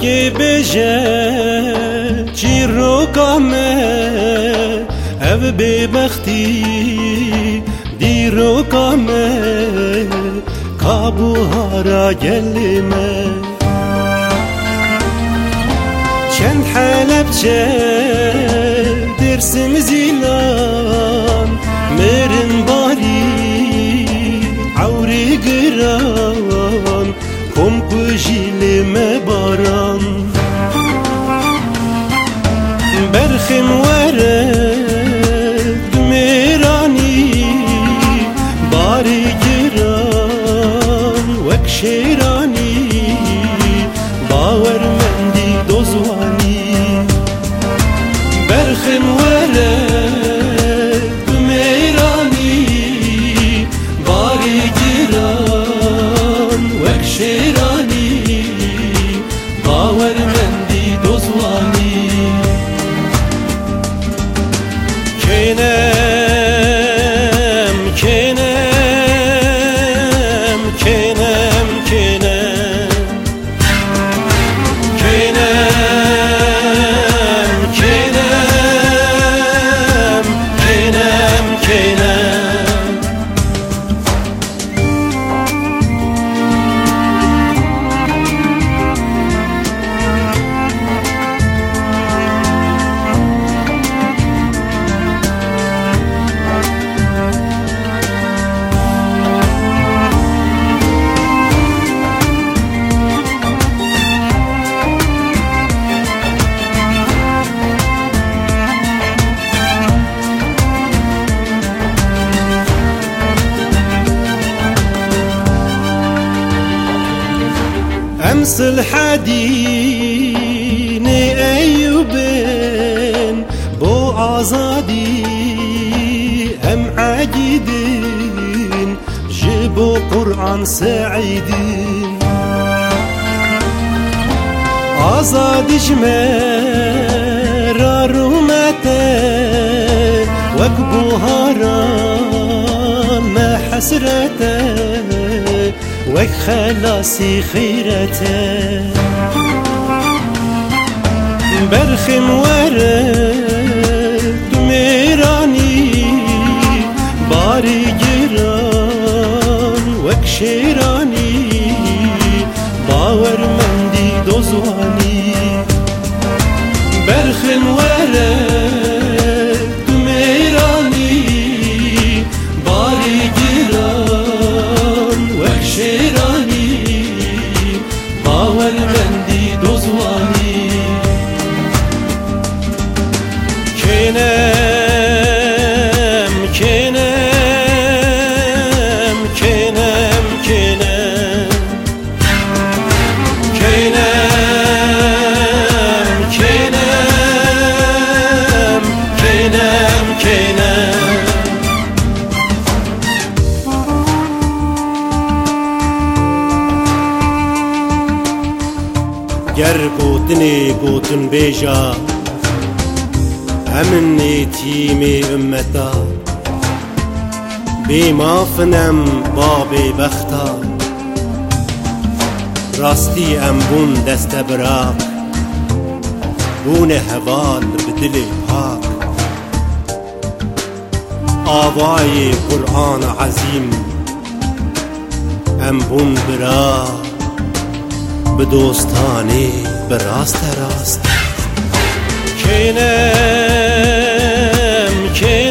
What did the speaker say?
ki beje çiroka me ev bebexti diroka me kabuhara gelme. Çen Halepçe dersim zina. چرخم ورد میرانی باری گران وک شیران. أمس الحدين أيوبين بو عزادي أم عاجدين جيبوا قرآن سعيدين آزاد جمر رومته وكبو هاران ما حسرته وك خلاصي خيرته. برخم ورد ميراني باري جيران وك شيراني باور مندي دوزواني. برخم ورد ger gotinê gotinbêja hemin êtîmê ümmeta. Bê mafin em babê bexta rastî em bûn deste biraq bûne heval bi dilê pak. Avayê quran ezîm em bûn biraq به دوستانی به راست راست. کینم کینم.